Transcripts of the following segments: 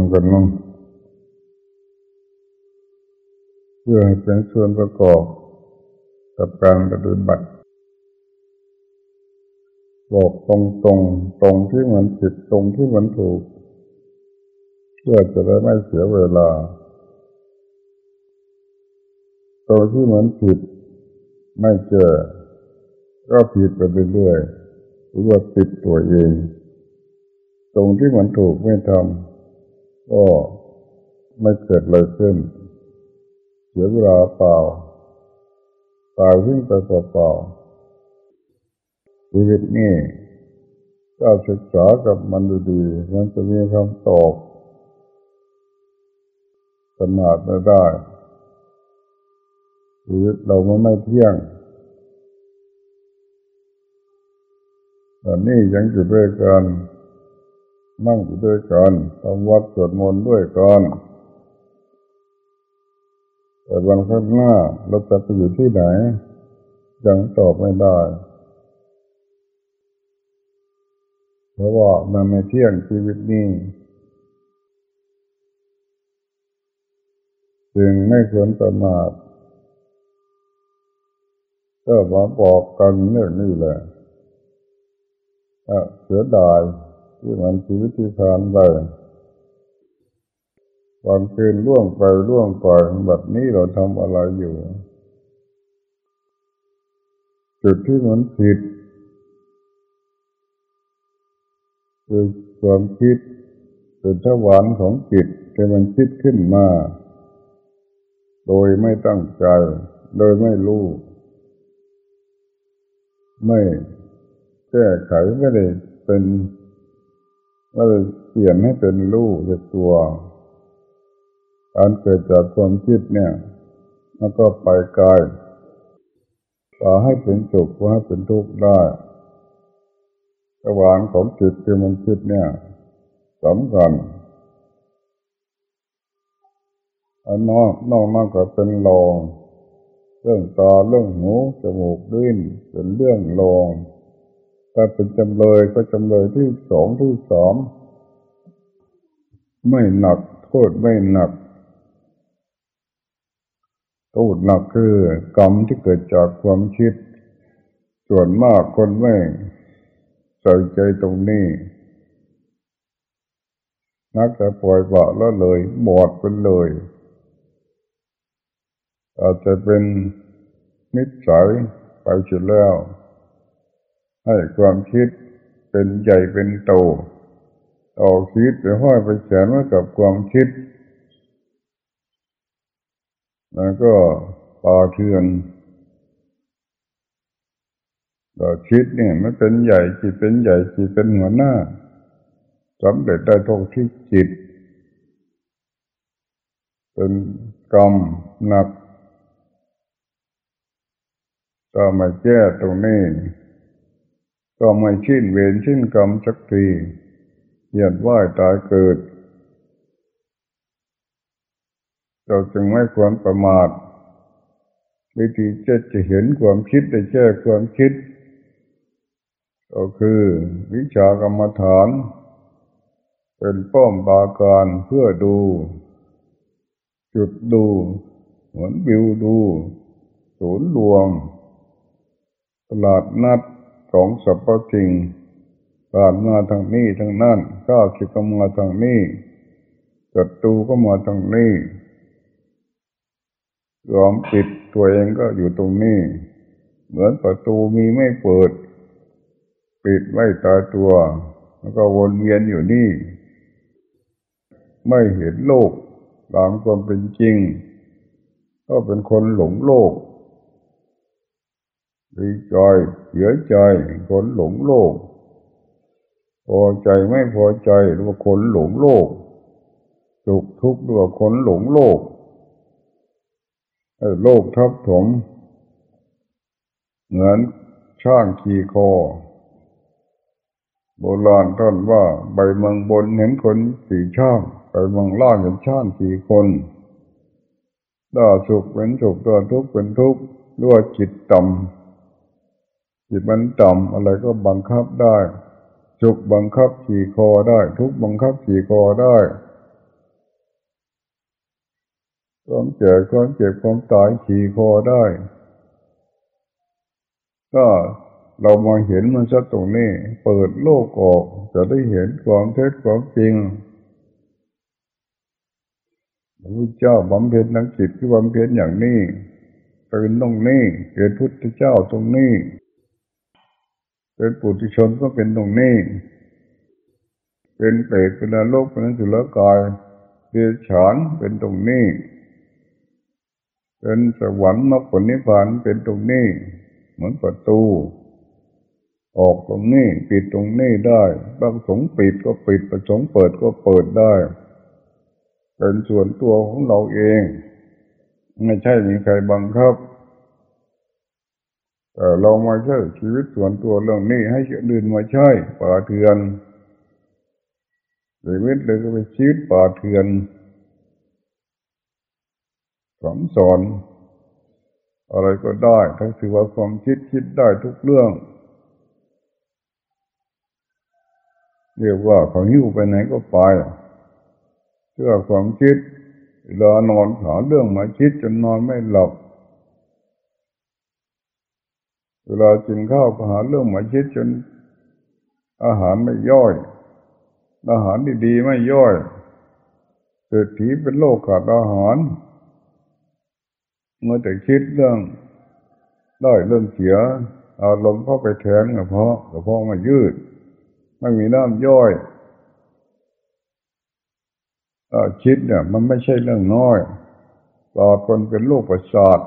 ำกันนั่งเพื่อให้เป็นส่วนประกอบกับการปฏิบัติบอกตรงตรงตรงที่มันผิดตรงที่มันถูก เพื่อจะได้ไม่เสียเวลาตรงที่มันผิด ไม่เจอ ก็ผิดไปเรื่อยๆหรือว่าติดตัวเอง ตรงที่มันถูกไม่ทำ ก็ไม่เกิดอะไรขึ้น เสียเวลาเปล่าตายวิ่งไปเปล่าชีวิตนี้ถ้าศึกษากับมันดีๆมันจะมีคำตอบขนาดไม่ได้ชีวิตเรามันไม่เที่ยงแตอนนี้ยังอยู่ด้วยกัน นั่งอยู่ด้วยกันทำวัดสวดมนต์ด้วยกันแต่วันข้างหน้าเราจะไปอยู่ที่ไหน ยังตอบไม่ได้ เพราะว่ามันไม่เที่ยงชีวิตนี้จึงไม่ควรประมาทก็มาบอกกันเรื่องนี้แหละเสียดาย ที่มันชีวิตที่ผ่านไปความเกินล่วงไปล่วงไปแบบนี้เราทำอะไรอยู่ จุดที่มันผิดคือความคิดเป็นทวารของจิตที่มันคิดขึ้นมา โดยไม่ตั้งใจ โดยไม่รู้ ไม่แก้ไขไม่ได้เป็น ไม่ได้เปลี่ยนให้เป็นรู้จากตัว การเกิดจากความคิดเนี่ยมันก็ไปไกลพาให้เป็นสุขพาให้เป็นทุกข์ได้ระหว่างของจิตที่มันคิดเนี่ยสำคัญอันนอกนอกมากกว่าเป็นรองเรื่องตาเรื่องหูจมูกดิ้นเป็นเรื่องรอง ถ้าเป็นจำเลยก็จำเลยที่สองที่สามไม่หนัก โทษไม่หนักโทษหนักคือกรรมที่เกิดจากความคิด ส่วนมากคนไม่ใส่ใจตรงนี้ นักจะปล่อยบะแล้วเลยหมดไปเลย อาจจะเป็นนิสัยไปเสียแล้ว ให้ความคิดเป็นใหญ่เป็นโตต่อคิดไปห้อยไปแขนไว้กับความคิด แล้วก็ปาเทือนต่อคิดเนี่ยมันเป็นใหญ่จิตเป็นใหญ่จิตเป็นหัวหน้าสำเร็จได้ทุกที่จิต เป็นกรรมหนัก ก็มาแก้ตรงนี้ ก็ไม่ชิ้นเวรชิ้นกรรมสักทีเหยียดว่ายตายเกิด เราจึงไม่ควรประมาทวิธีจะจะเห็นความคิดได้แก้ความคิด ก็คือวิชากรรมฐาน เป็นป้อมบาการเพื่อดู จุดดูเหมือนวิวดู ศูนย์รวม ตลาดนัด ของสรรพสิ่งผ่านมาทางนี้ทางนั้นก้าวสิก็มาทางนี้ศัตรูก็มาทางนี้ยอมปิดตัวเองก็อยู่ตรงนี้ เหมือนประตูมีไม่เปิด ปิดไว้ตาตัว แล้วก็วนเวียนอยู่นี่ ไม่เห็นโลกตามความเป็นจริง ก็เป็นคนหลงโลก ดีใจเสียใจคนหลงโลก พอใจไม่พอใจหรือว่าคนหลงโลกสุขทุกข์หรือว่าคนหลงโลกโลกทับถม เหมือนช่างขี่คอ โบราณท่านว่าใบเมืองบนเห็นคนสี่ช่างใบเมืองล่างเห็นช่างสี่คนด้าสุขเป็นสุขตัวทุกข์เป็นทุกข์ด้วยจิตต่ำ จิตมันต่ำอะไรก็บังคับได้สุขบังคับขี่คอได้ ทุกบังคับขี่คอได้ความแก่ความเจ็บความตายขี่คอได้ ก็เรามาเห็นมันซะตรงนี้ เปิดโลกออก จะได้เห็นความเท็จความจริงพระพุทธเจ้าบำเพ็ญนักจิตคือบำเพ็ญอย่างนี้ตื่นตรงนี้เป็นพุทธเจ้าตรงนี้ เป็นปุถุชนก็เป็นตรงนี้ เป็นเปรตเป็นนรกเป็นสุรกายเป็นฉานเป็นตรงนี้ เป็นสวรรค์มรรคผลนิพพานเป็นตรงนี้ เหมือนประตู ออกตรงนี้ปิดตรงนี้ได้ประสงค์ปิดก็ปิดประสงค์เปิดก็เปิดได้ เป็นส่วนตัวของเราเอง ไม่ใช่มีใครบังคับ แต่เรามาใช้ชีวิตส่วนตัวเรื่องนี้ให้คนอื่นมาใช้ป่าเถื่อนชีวิตเลยก็เป็นชีวิตป่าเถื่อนสอนสอนอะไรก็ได้ทั้งถือว่าความคิดคิดได้ทุกเรื่อง เรียกว่าเขาหิ้วไปไหนก็ไปเชื่อความคิดเวลานอนหาเรื่องมาคิดจนนอนไม่หลับ เวลากินข้าวก็หาเรื่องมาคิดจน อาหารไม่ย่อย อาหารดีๆไม่ย่อยเศรษฐีเป็นโรคขาดอาหาร เมื่อแต่คิดเรื่องได้เรื่องเสียอารมณ์เข้าไปแทนกระเพาะกระเพาะมายืด ไม่มีน้ำย่อยคิดเนี่ย มันไม่ใช่เรื่องน้อยปลอดคนเป็นโรคประสาท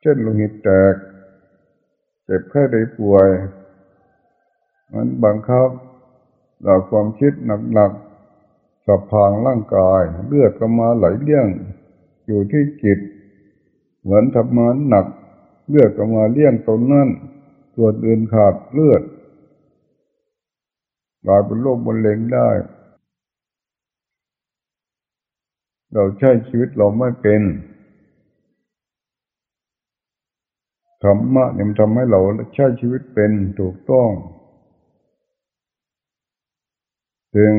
เช่นโลหิตแตก เจ็บแค่ได้ป่วย มันบังคับเราความคิดหนักๆสับพางร่างกาย เลือดก็มาไหลเลี้ยง อยู่ที่จิต เหมือนทำมานหนัก เลือดก็มาเลี้ยงตรงนั้นส่วนอื่นขาดเลือดกลายเป็นโรคมะเร็งได้ เราใช้ชีวิตเราไม่เป็น ธรรมะเนี่ยมันทำให้เราใช้ชีวิตเป็นถูกต้องจึง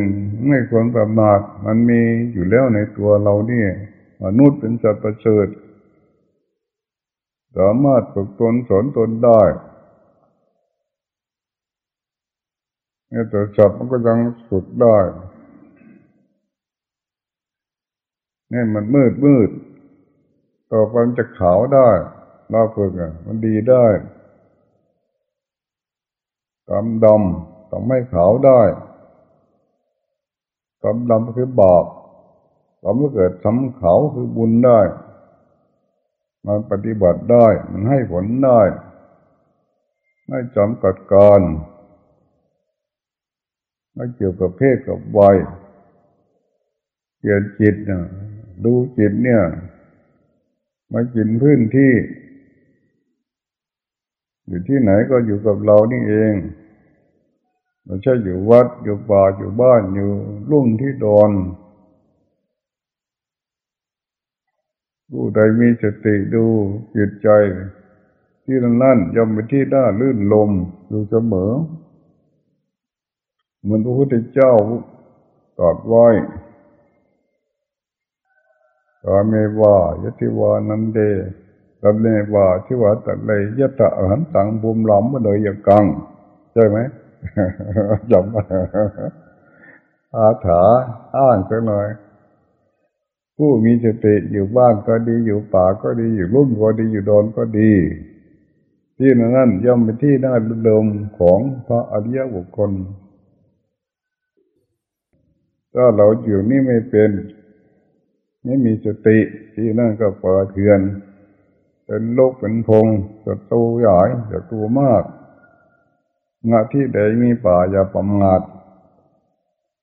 ไม่ควรประมาทมันมีอยู่แล้วในตัวเราเนี่ย มนุษย์เป็นสัตว์ประเสริฐสามารถฝึกตนสอนตนได้เนี่ยแต่สัตว์มันก็ยังฝึกได้นี่มันมืดมืด ต่อไปมันจะขาวได้ เราฝึกอะมันดีได้ดำดำต้องไม่ขาวได้ดำดำคือบาปทำให้เกิดสำขาวคือบุญได้ มันปฏิบัติได้ มันให้ผลได้ไม่จำกัดการไม่เกี่ยวกับเพศกับวัยเปลี่ยนจิตนะดูจิตเนี่ยมากินพื้นที่ อยู่ที่ไหนก็อยู่กับเรานี่เองไม่ใช่อยู่วัดอยู่ป่าอยู่บ้านอยู่รุ่งที่ดอนผู้ใดมีสติดูจิตใจ ที่นั่นนั่นย่อมเป็นที่น่าลื่นลมอยู่เสมอเหมือนพระพุทธเจ้าตรัสไว้กาเมวายติวานันเด ตัเนวาทิวาตัเลยยะตะหันตังบุมหลอมมาเลยอย่างกัง ใช่ไหมจำอาถาอ้างกันหน่อย ผู้มีสติอยู่บ้านก็ดีอยู่ป่าก็ดีอยู่รุ่มก็ดีอยู่ดอนก็ดี ที่นั่นย่อมเป็นที่น่าเดิมของพระอริยบุคคลถ้าเราอยู่นี่ไม่เป็น ไม่มีสติที่นั่นก็ปิดเถือน เป็นโลกเป็นพงศัตรูใหญ่ศัตรูมากงาที่ใดมีป่าอย่าประมาท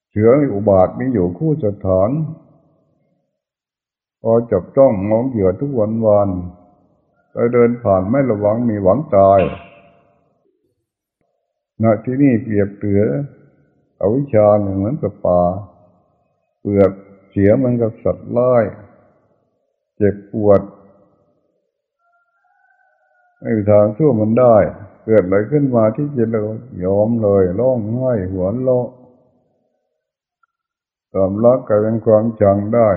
เสืออุบาทมีอยู่คู่สถาน พอจับจ้องมองเหยื่อทุกวันวันไปเดินผ่านไม่ระวังมีหวังตายณที่นี่เปรียบเตืออวิชาเหมือนกับป่า เปลือกเสียมันกับสัตว์ร้าย เจ็บปวด ไม่มีทางชั่วมันได้ เกิดอะไรขึ้นมาที่จะเรายอมเลยร้องไห้หัวโลความรักกลายเป็นความจังได้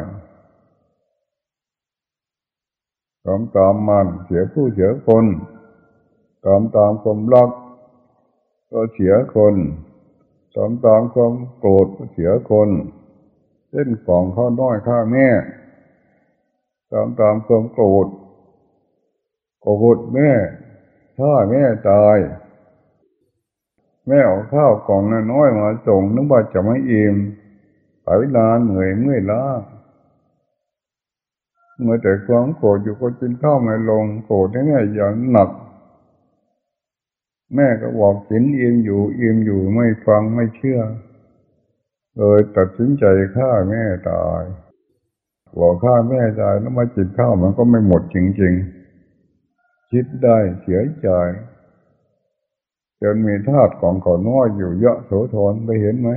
ตามตามมันเสียผู้เสียคนตามตามความรัก ก็เสียคนตามตามความโกรธก็เสียคนเช่นของข้าน้อยข้าแม่ตามตามความโกรธ โกรธแม่ถ้าแม่ตาย แม่เอาข้าวกล่องน้อยมาส่งนึกว่าจะไม่อิ่มไปนานเหนื่อยเมื่อยล้าเมื่อแต่ความโกรธอยู่ก็กินข้าวไม่ลงโกรธนี่เนี่ยอย่างหนัก แม่ก็บอกกินอียงอยู่อียงอยู่ไม่ฟังไม่เชื่อเลยตัดสินใจฆ่าแม่ตายบอกฆ่าแม่ตายแล้วมาจินข้าวมันก็ไม่หมดจริงๆ คิดได้เสียใจจนมีธาตุของขอน้อยอยู่เยอะโสธรไปเห็นไหม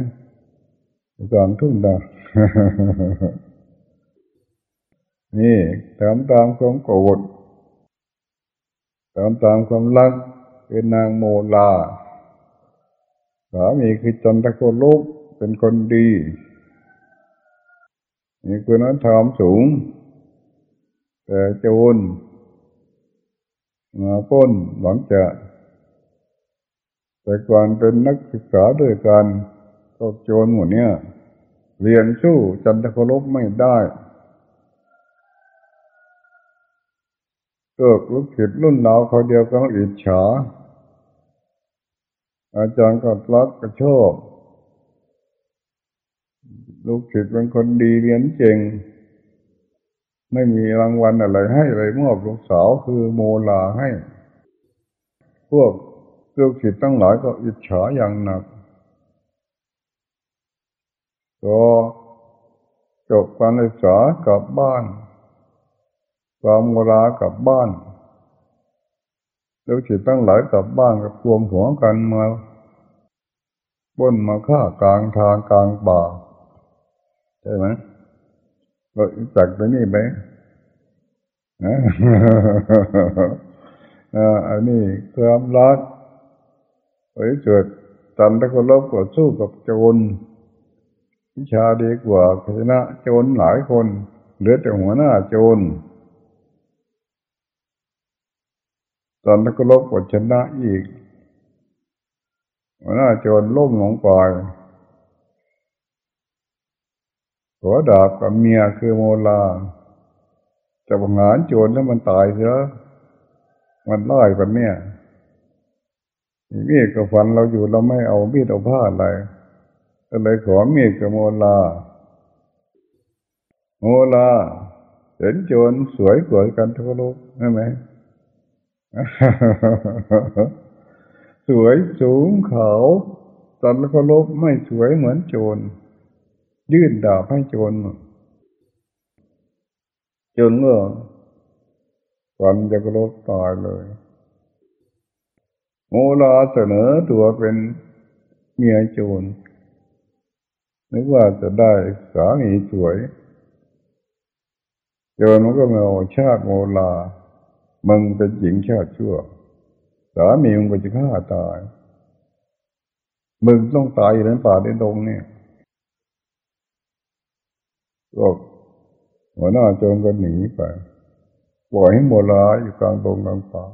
กลางทุ่งดานี่ตามตามความโกรธตามตามความรักเป็นนางโมลาสามีคือจันทโกลุกเป็นคนดีมีคุณธรรมสูง แต่โจร มาป้นหลังจะ แต่ก่อนเป็นนักศึกษาด้วยกันก็โจรหมดเนี่ยเรียนสู้จันทโกลบไม่ได้เกิดลูกศิษย์รุ่นเราเขาเดียวกันอิจฉา อาจารย์ก็รักก็ชอบ ลูกศิษย์เป็นคนดีเรียนเก่ง ไม่มีรางวัลอะไรให้เลยมอบลูกสาวคือโมลาให้ พวกลูกศิษย์ตั้งหลายก็อิจฉาอย่างหนักก็จบการศึกษากลับบ้านความโมลากลับบ้านลูกศิษย์ตั้งหลายกลับบ้านกับรวมหัวกันมาบ้นมาฆ่ากลางทางกลางป่าใช่ไหม เราจักไปนี่ไหมอันนี้ความรักเฮ้ยเกิดตันตะกลบกว่าสู้กับโจรวิชาดีกว่าชนะโจรหลายคน เหลือแต่หัวหน้าโจรตันตะกลบกว่าชนะอีกหัวหน้าโจรล้มลงไป หัวดาบกับเมียคือโมลาจะบังหารโจรแล้วมันตายเสียมันไล่กันเนี่ยมีดกับฟันเราอยู่เราไม่เอามีดเอาผ้าอะไรก็เลยขอมีดกับโมลา โมลาเห็นโจรสวยกว่ากันทุกโลกใช่ไหมสวยสูงขาวตันแล้วก็ลบไม่สวยเหมือนโจร ยื่นดาบให้โจรจนเมื่อฟันจะกลบตายเลยโมลาเสนอตัวเป็นเมียโจรนึกว่าจะได้สามีสวยโจรมันก็มาชาติโมลา มึงเป็นหญิงชาติชั่ว สามีมึงก็จะฆ่าตาย มึงต้องตายอยู่ในป่าในดงเนี่ย ก็หัวหน้าโจรก็หนีไปปล่อยให้โมลาอยู่กลางดงกลางป่า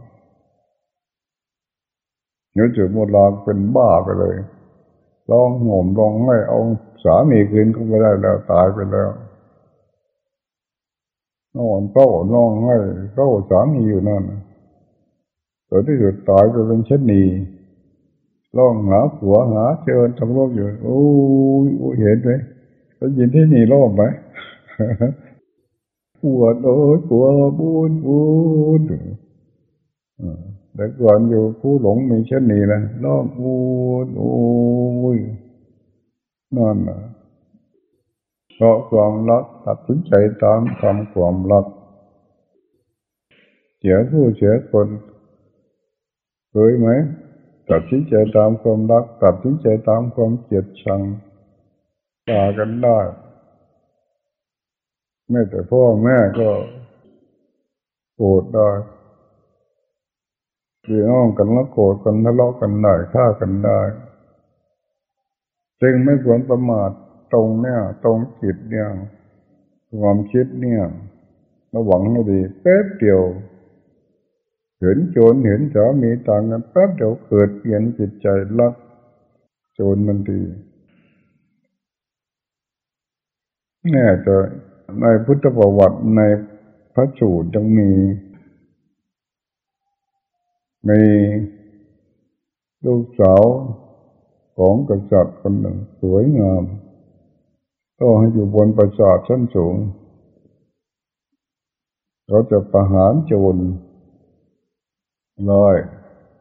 เนื้อจุดโมลาเป็นบ้าไปเลยร้องโหมร้องไม่เอาสามีคืนก็ไม่ได้แล้วตายไปแล้วนอนเต้านองให้เต้าสามีอยู่นั่นแต่ที่สุดตายไปเป็นเช่นนี้ร้องหาผัวหาเจอทั้งโลกอยู่โอ้ยเห็นไหมก็ยินที่นี่รอบไหม ปวดโอ้ยปวดบูนบูนแต่ก่อนอยู่ผู้หลงมีเช่นนี้นะร้องบูนโอ้ยนั่นนะเพราะความรักตัดสินใจตามคำความรัก เสียผู้เสียคนเคยไหมตัดสินใจตามความรักตัดสินใจตามความเกลียดชังตากันได้ แม่แต่พ่อแม่ก็โกรธได้พี่น้องกันแล้วโกรธกันทะเลาะกันได้ฆ่ากันได้จึงไม่ควรประมาทตรงเนี่ยตรงจิตเนี่ยความคิดเนี่ยระวังให้ดีแป๊บเดียว เห็นโจรเห็นสามีต่างกันแป๊บเดียวเกิดเปลี่ยนจิตใจรักโจรมันดีแน่จะ ในพุทธประวัติในพระสูตรยังมี มีลูกสาวของกษัตริย์คนหนึ่งสวยงามก็ให้อยู่บนปราสาทชั้นสูงเขาจะประหารโจรลอย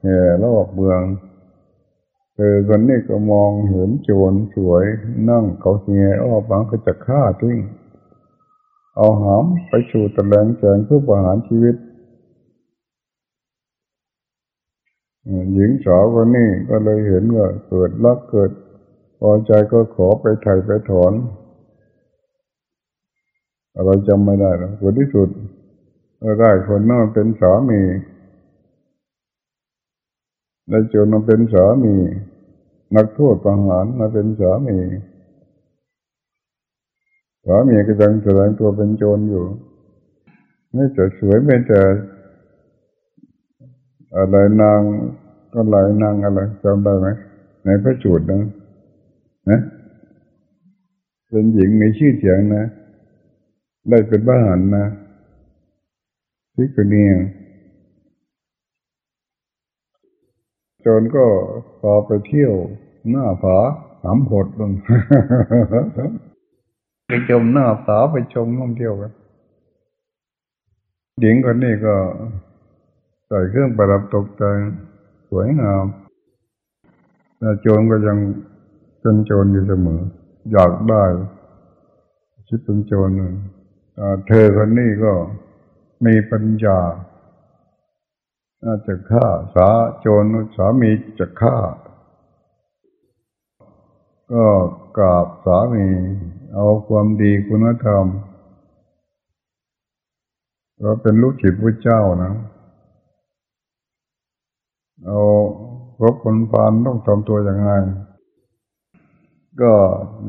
แห่รอบเมืองเธอคนนี้ก็มองเห็นโจรสวยนั่งเขาเหี่ยอ้อบางก็จะฆ่าทิ้ง เอาหามไปชูตะแลงแจงเพื่อประหารชีวิตหญิงสาวคนนี้ก็เลยเห็นว่าเกิดรักเกิดพอใจก็ขอไปไถ่ไปถอนเราจำไม่ได้แล้วคนที่สุดก็ได้คนนั้นเป็นสามีได้จนมาเป็นสามี นักโทษประหารมาเป็นสามี สามีก็ยังแสดงตัวเป็นโจรอยู่ไม่แต่สวยไม่แต่อะไรนางก็หลายนางอะไรจำได้ไหมในพระสูตรนะนะเป็นหญิงมีชื่อเสียงนะ ได้เป็นบ้านนะพิกเนียจนก็พอไปเที่ยวหน้าผาสามหดลง ไปชมหน้าผาไปชมท่องเที่ยวกันหญิงคนนี้ก็ใส่เครื่องประดับตกแต่งสวยงามแต่โจรก็ยังเป็นโจรอยู่เสมอ อยากได้คิดเป็นโจรเธอคนนี้ก็มีปัญญาน่าจะฆ่าสาโจรสามีจะฆ่า ก็กราบสามี เอาความดีคุณธรรมเราเป็นลูกศิษย์พระเจ้านะ เอารบคนพานต้องทำตัวอย่างไรก็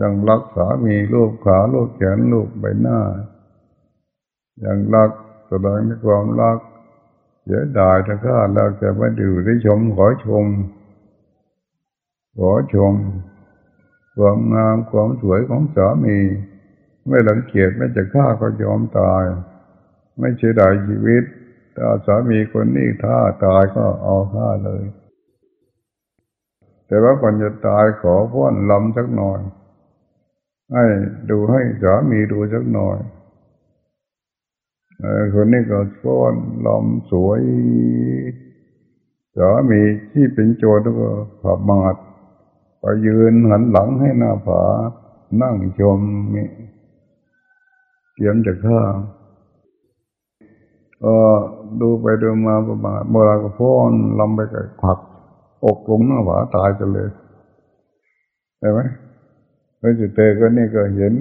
ยังรักสามีลูกขาลูกแขนลูกใบหน้า ยังรักแสดงในความรักเสียดายถ้าข้าเราจะไม่ดูได้ชมขอชม ขอชม ความงามความสวยของสามี ไม่หลังเกียจไม่จะฆ่าก็ยอมตาย ไม่เสียดายชีวิตถ้าสามีคนนี้ถ้าตายก็เอาฆ่าเลย แต่ว่าก่อนจะตายขอพ่นลำสักหน่อย ให้ดูให้สามีดูสักหน่อยคนนี้ก็ฟ้อนลำสวยสามีที่เป็นโจรก็ผับมาด ไปยืนหันหลังให้หน้าผา นั่งชมนี่เตรียมจะฆ่าก็ดูไปดูมาประมาณโบราณก็ฟ้อนลำไปกับผัก อกลงหน้าผาตายกันเลยใช่ไหมพระจุเตก็นี่ก็เห็น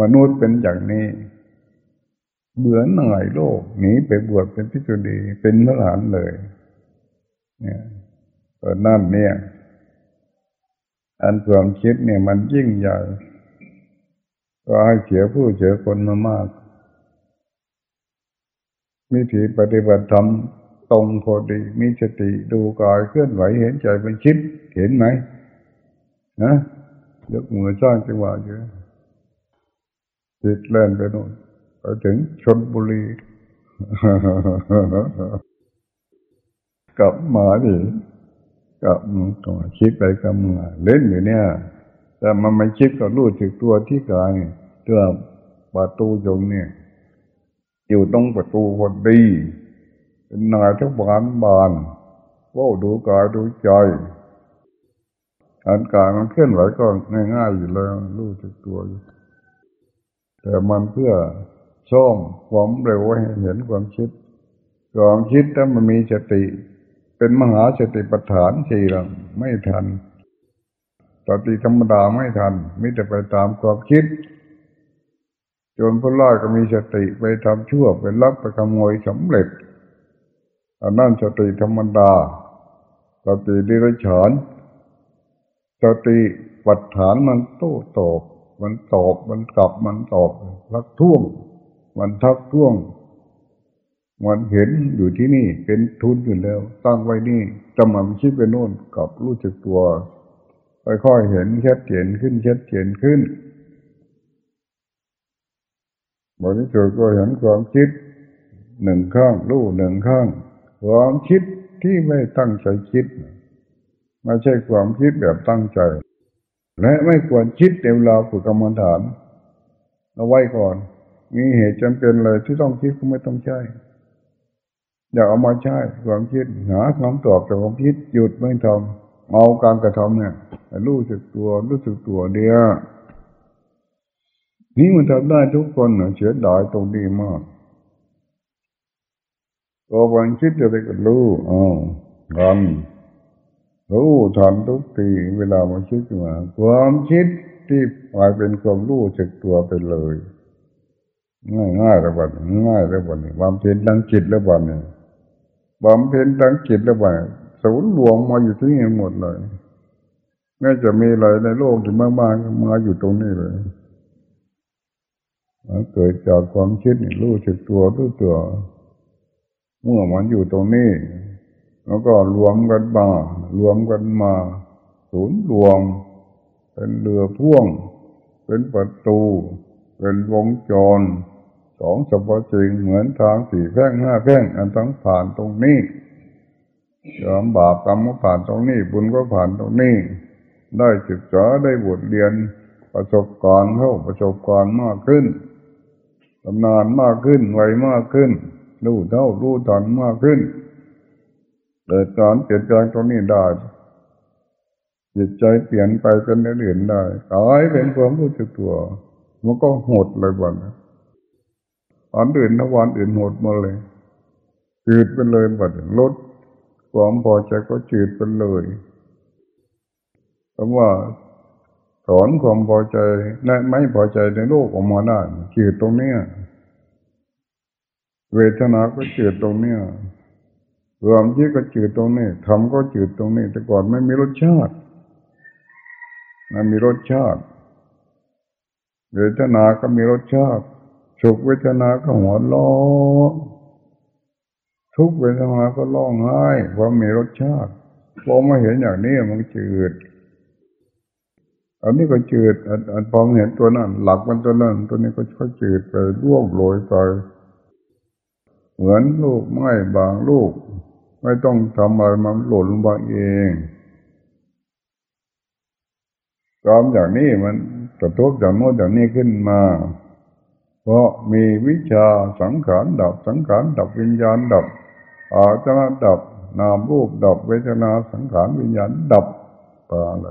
มนุษย์เป็นอย่างนี้ เบื่อหน่ายโลกหนีไปบวชเป็นพิจุดีเป็นพระหลานเลย เนี่ยตอนนั้นเนี่ย อันความคิดเนี่ยมันยิ่งใหญ่ ก็ให้เสียผู้เสียคนมามากมิถีปฏิบัติธรรมตรงพอดีมีสติดูกายเคลื่อนไหวเห็นใจเป็นคิดเห็นไหมนะยกมือสร้างจังหวะเยอะจิตเล่นไปโน่นไปถึงชนบุรีกลับมาดิ กับตัวคิดไปกับมาเล่นอยู่เนี่ย แต่มันไม่คิดก็รู้ถึกตัวที่กายตัวประตูตรงเนี่ย อยู่ตรงประตูพอดีเป็นนายทุกบานบานว่าดูกายดูใจอันกายมันเคลื่อนไหวก็ง่ายๆอยู่แล้วรู้สึกตัวอยู่แต่มันเพื่อซ่อมความเร็วให้เห็นความคิดความคิดถ้ามันมีสติ เป็นมหาสติปัฏฐานสี่หลังไม่ทันสติธรรมดาไม่ทันมิแต่ไปตามความคิดจนผู้ล่าก็มีสติไปทำชั่วไปลักไปขโมยสำเร็จอันนั้นสติธรรมดาสติดิรฉานสติปัฏฐานมันโต้ตอบ มันตอบมันกลับมันตอบรักท่วง มันทักท้วง มันเห็นอยู่ที่นี่เป็นทุนอยู่แล้ว ตั้งไว้นี่จำมันคิดไปโน่นกับรู้จักตัวค่อยๆเห็นชัดเจนขึ้นชัดเจนขึ้นบริสุทธิ์ก็เห็นความคิดหนึ่งข้างรู้หนึ่งข้างความคิดที่ไม่ตั้งใจคิดไม่ใช่ความคิดแบบตั้งใจ และไม่ควรคิดในเวลาฝึกกรรมฐานเอาไว้ก่อน มีเหตุจำเป็นเลยที่ต้องคิดก็ไม่ต้องใช้ อย่าเอามาใช้ความคิดหาคำตอบจากความคิดหยุดไม่ทำเอาการกระทำเนี่ยรู้สึกตัวรู้สึกตัวเดียวนี่มันทำได้ทุกคนเฉยดายตรงดีมากตัววันคิดจะไปกับรู้อ๋อกันรู้ทันทุกทีเวลามันคิดมาความคิดที่กลายเป็นความรู้จักตัวไปเลย ง่ายง่ายระบาดง่ายระบาดความเพียรทางจิตระบาดเนี่ย ความเพียรทางจิตระบาดศูนย์รวมมาอยู่ที่นี่หมดเลยแม้จะมีอะไรในโลกที่มากๆมาอยู่ตรงนี้เลยเกิดจากความคิดรู้จักตัวรู้ตัว เมื่อมันอยู่ตรงนี้ แล้วก็รวมกันมารวมกันมา ศูนย์รวม เป็นเรือพ่วง เป็นประตู เป็นวงจร สองสัพจริงเหมือนทางสี่แพ่งห้าแพ่งอันต้องผ่านตรงนี้ยอมบาปกรรมก็ผ่านตรงนี้ บุญก็ผ่านตรงนี้ ได้ศึกษาได้บทเรียนประสบการณ์เข้าประสบการณ์มากขึ้นชำนาญมากขึ้นไวมากขึ้นรู้เท่ารู้ทันมากขึ้นเกิดการเปลี่ยนแปลงตรงนี้ได้จิตใจเปลี่ยนไปเป็นอื่นได้กลายเป็นความรู้สึกตัว มันก็หดเลยวัน อันอื่นนะวันอื่นหดมาเลย จืดไปเลยบัดลดความพอใจก็จืดไปเลยเพราะว่าถอนความพอใจและไม่พอใจในโลกออกมาได้จืดตรงเนี้ยเวทนาก็จืดตรงเนี้ยความคิดก็จืดตรงนี้ทำก็จืดตรงนี้ แต่ก่อนไม่มีรสชาติ มันมีรสชาติเวทนาก็มีรสชาติ สุขเวทนาก็หัวล้อทุกเวทนาก็ร้องไห้เพราะมีรสชาติพอมาเห็นอย่างนี้มันจืด อันนี้ก็จืดอันพอเห็นตัวนั้น หลักมันตัวนั้น ตัวนี้ก็ค่อยจืดไปร่วงโรยไป เหมือนลูกไม้บางลูก ไม่ต้องทำอะไรมันหล่นลงมาเองตามอย่างนี้มันกระทบอย่างโน้นอย่างนี้ขึ้นมา เพราะมีวิชาสังขารดับสังขารดับวิญญาณดับอาจารดับนามรูปดับเวทนาสังขารวิญญาณดับปาอะไร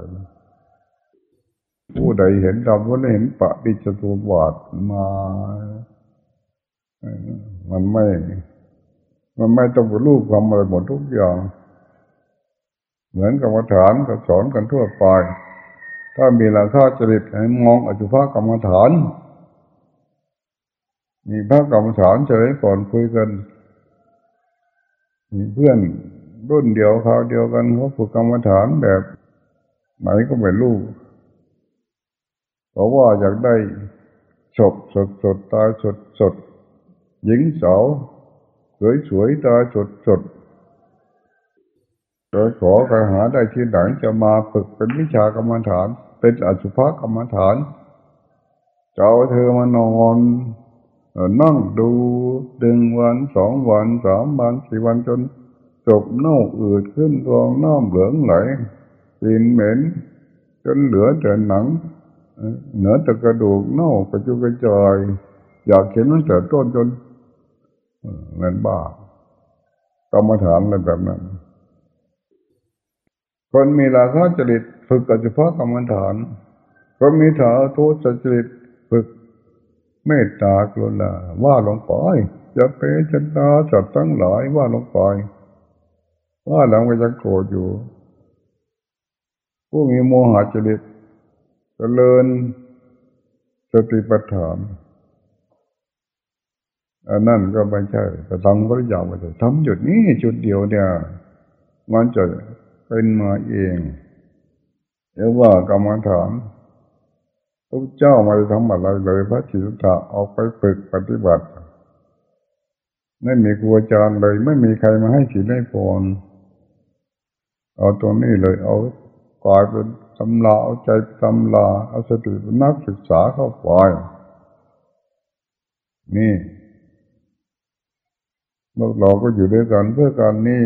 ผู้ใดเห็นดับก็เห็นปะปิจตุบาทมา มันไม่ มันไม่ต้องรูปความอะไรหมดทุกอย่าง เหมือนกรรมฐานก็สอนกันทั่วไป ถ้ามีราคาจริตให้มองอจุภากรรมฐาน มีพระกรรมฐานเฉยก่อนคุยกันมีเพื่อนรุ่นเดียวคราวเดียวกันเขาฝึกกรรมฐานแบบไหนก็ไม่รู้เพราะว่าอยากได้สดสดสดตายสดสดหญิงสาวสวยสวยตาสดสดโดยขอการหาได้ที่ไหนจะมาฝึกเป็นวิชากรรมฐาน เป็นอสุภกรรมฐานจะเอาเธอมานอน นั่งดูดึงวันสองวันสามวันสี่วันจนจบเน่าอืดขึ้นรองน้ำเหลืองไหลกินเหม็น จนเหลือแต่หนัง เหนือแต่กระดูกเน่ากระจุกกระจายอยากเห็นตั้งแต่ต้นจนเงินบ้ากรรมฐานอะไรแบบนั้น คนมีราคะจริตฝึกกับเฉพาะกรรมฐาน คนมีถาโทษจริตฝึก เมตตากรุณาว่าลงไปจะเป็นชตาจัดทั้งหลายว่าลงไปว่าหลังไปจะโกรธอยู่ผู้มีโมหะจริตเจริญสติปัฏฐานอันนั่นก็ไม่ใช่แต่ทำก็อยากไปทำจุดนี้จุดเดียวเนี่ย มันจะเป็นมาเองเรียกว่ากรรมฐาน พระเจ้ามาทำอะไรเลยพระจิตตะออกไปฝึกปฏิบัติ ไม่มีครูอาจารย์เลย ไม่มีใครมาให้สินให้พรเอาตรงนี้เลยเอากายเป็นตำลาเอาใจตำลาเอาสติเป็นนักศึกษาเข้าไปนี่พวกเราก็อยู่ด้วยกันเพื่อการนี้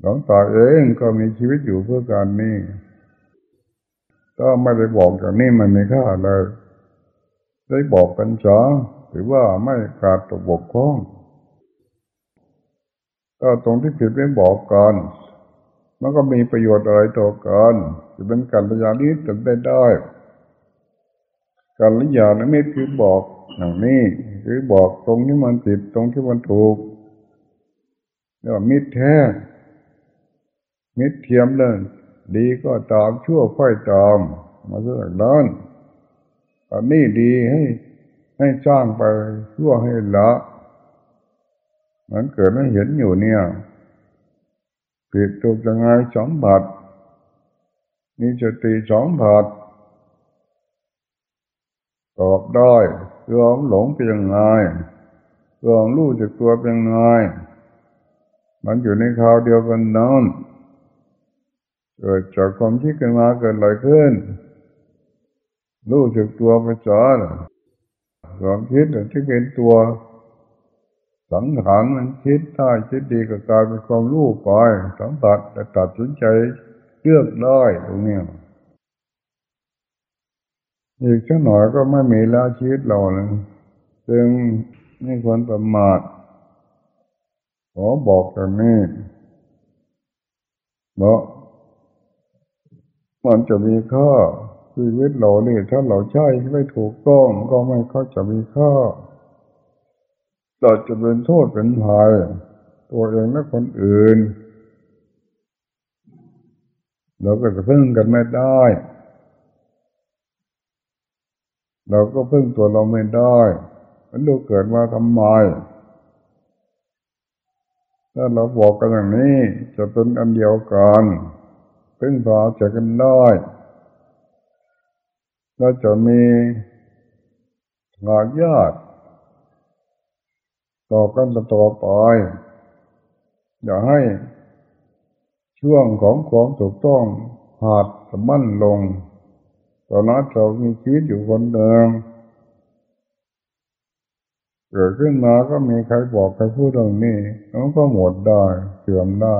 หลวงตาเองก็มีชีวิตอยู่เพื่อการนี้ ก็ไม่ได้บอกอย่างนี้มันไม่ค่าเลย ได้บอกกันช้าหรือว่าไม่ขาดตกบกพร่องก็ตรงที่ผิดไม่บอกกันมันก็มีประโยชน์อะไรต่อกันจะเป็นการระยานี้ถึงได้ได้การระยานี้ไม่คือบอกอย่างนี้คือบอกตรงที่มันผิดตรงที่มันถูกเรียกว่ามิตรแท้มิตรเทียมเลย ดีก็ตามชั่วค่อยตามมาเรื่องนั้นอันนี้ดีให้ให้สร้างไปชั่วให้ละมันเกิดไม่เห็นอยู่เนี่ยผิดถูกยังไงสองบาทมีสติสองบาทตอบได้เรื่องหลงเป็นยังไงเรื่องรู้จักตัวเป็นยังไงมันอยู่ในคราวเดียวกันนั้น เกิดจากความคิดกันมาเกิดอะไรขึ้น รู้จักตัวไปจอนความคิดที่เป็นตัว สังขารมันคิดได้คิดดีก็กลายเป็นความรู้ไปสัมผัสแต่ตัดสินใจเลือกได้ตรงนี้อีกชั่วหน่อยก็ไม่มีแล้วชีวิตเราเลยจึงไม่ควรประมาทขอบอกกันนี้เพราะ มันจะมีค่าชีวิตเราเนี่ยถ้าเราใช้ไม่ถูกต้องก็ไม่ค่อยจะมีค่าเราจะเป็นโทษเป็นภัยตัวเองและคนอื่น เราก็จะพึ่งกันไม่ได้ เราก็พึ่งตัวเราไม่ได้มันดูเกิดมาทำไมถ้าเราบอกกันอย่างนี้จะเป็นอันเดียวกัน พึ่งพาจะกันได้เราจะมีหากญาติต่อกันต่อไปอย่าให้ช่วงของความถูกต้องหาดสมั่นลง ตอนนั้นเรามีชีวิตอยู่คนเดิมเกิดขึ้นมาก็มีใครบอกใครพูดตรงนี้มันก็หมดได้เสื่อมได้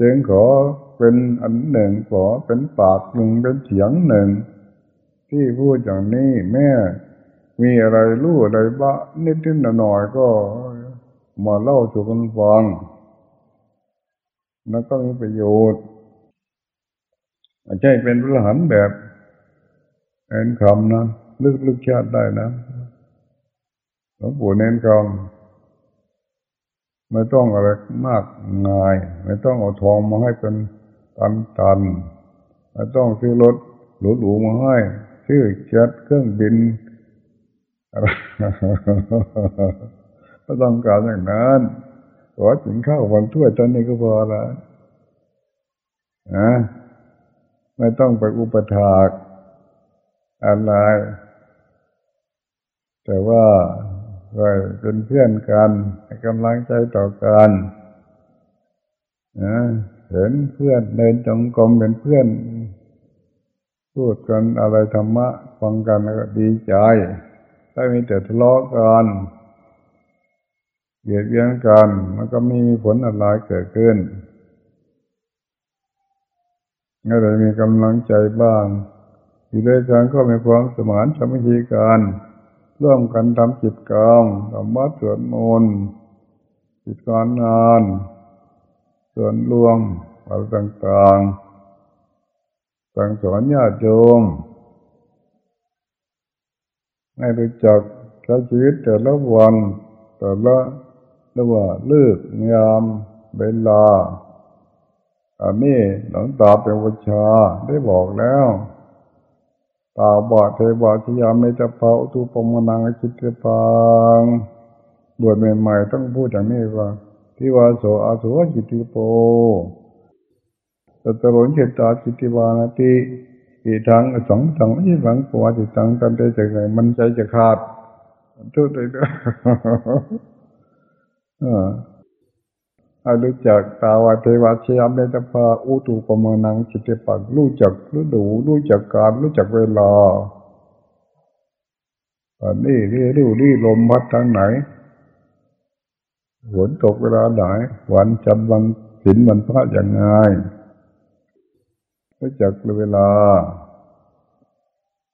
จึงขอเป็นอันหนึ่งขอเป็นปากหนึ่งเป็นเสียงหนึ่ง ที่พูดอย่างนี้แม่มีอะไรรู้อะไรบ้านิดนิดหน่อยก็มาเล่าสู่กันฟังแล้วก็มีประโยชน์อาจจะเป็นพระหันแบบเน้นคำนะลึกลึกชาติได้นะหลวงปู่เน้นคำ ไม่ต้องอะไรมากง่าย ไม่ต้องเอาทองมาให้เป็นตันตันไม่ต้องซื้อรถหรูๆมาให้ซื้อเจ็ตเครื่องบินก็ต้องการอย่างนั้นขอถึงข้าววันถ้วยตอนนี้ก็พอละนะไม่ต้องไปอุปถากอะไร แต่ว่า เราเป็นเพื่อนกันให้กำลังใจต่อกันนะเห็นเพื่อนเดินจงกรมเป็นเพื่อน พูดกันอะไรธรรมะฟังกันแล้วก็ดีใจถ้ามีแต่ทะเลาะกันเบียดเบียนกันมันก็ไม่มีผลอะไรเกิดขึ้นก็เลยมีกำลังใจบ้าง อยู่ด้วยกันก็มีความสมานสมัคคีกัน ร่วมกันทำจิตกรรมทำวัดสวดมนต์จิตการงาน ส่วนรวมอะไรต่างๆสั่งสอนญาติโยมให้รู้จักใช้ชีวิตแต่ละวันแต่ละเรียกว่าเลือกงามเวลาอันนี้หลวงตาเป็นวิชาได้บอกแล้ว ตาบอดเทบอดชยาไม่จะเผาตูปมนังจิตปังบวชใหม่ๆต้องพูดอย่างนี้ว่าที่ว่าโสอาโสจิตติโปตตรนเจตาจิตติวานาติอีทางสองสองที่หลังปวจิตังกันได้จากไหนมันใจจะขาดทุกข์เลยด้วยเอ อให้รู้จักตาวาเทวาชยามเมตภาอุตุปมานังจิตติปักรู้จักฤดูรู้จักการรู้จักเวลาอันนี้นี่ดูนี่ลมพัดทางไหนฝนตกเวลาไหนวันจำวันศีลวันพระอย่างไงรู้จักเวลา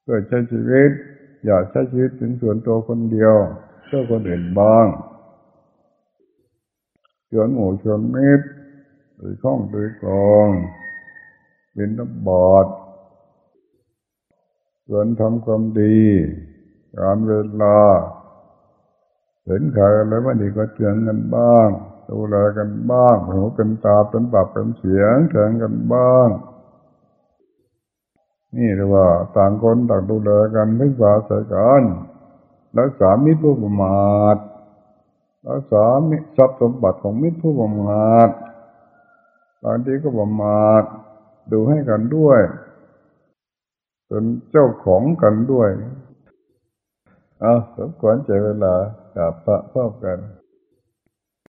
เพื่อใช้ชีวิต อย่าใช้ชีวิตเป็นส่วนตัวคนเดียวเพื่อคนอื่นบ้าง ชวนหมู่ชวนมิตรโดยข้องโดยกองเป็นนับบอดชวนทำความดีการเวลาเห็นใครอะไรไม่ดีก็เตือนกันบ้างดูแลกันบ้างหูเป็นตาเป็นปากเป็นเสียงแข่งกันบ้าง นี่เรียกว่าต่างคนต่างดูแลกันพึ่งพาใส่กันรักษามิตรผู้ประมาท รักษาทรัพย์สมบัติของมิตรผู้บำมาดบางทีก็บำมาดดูให้กันด้วยเป็นเจ้าของกันด้วย เอาสมควรใจเวลากับพระพบกัน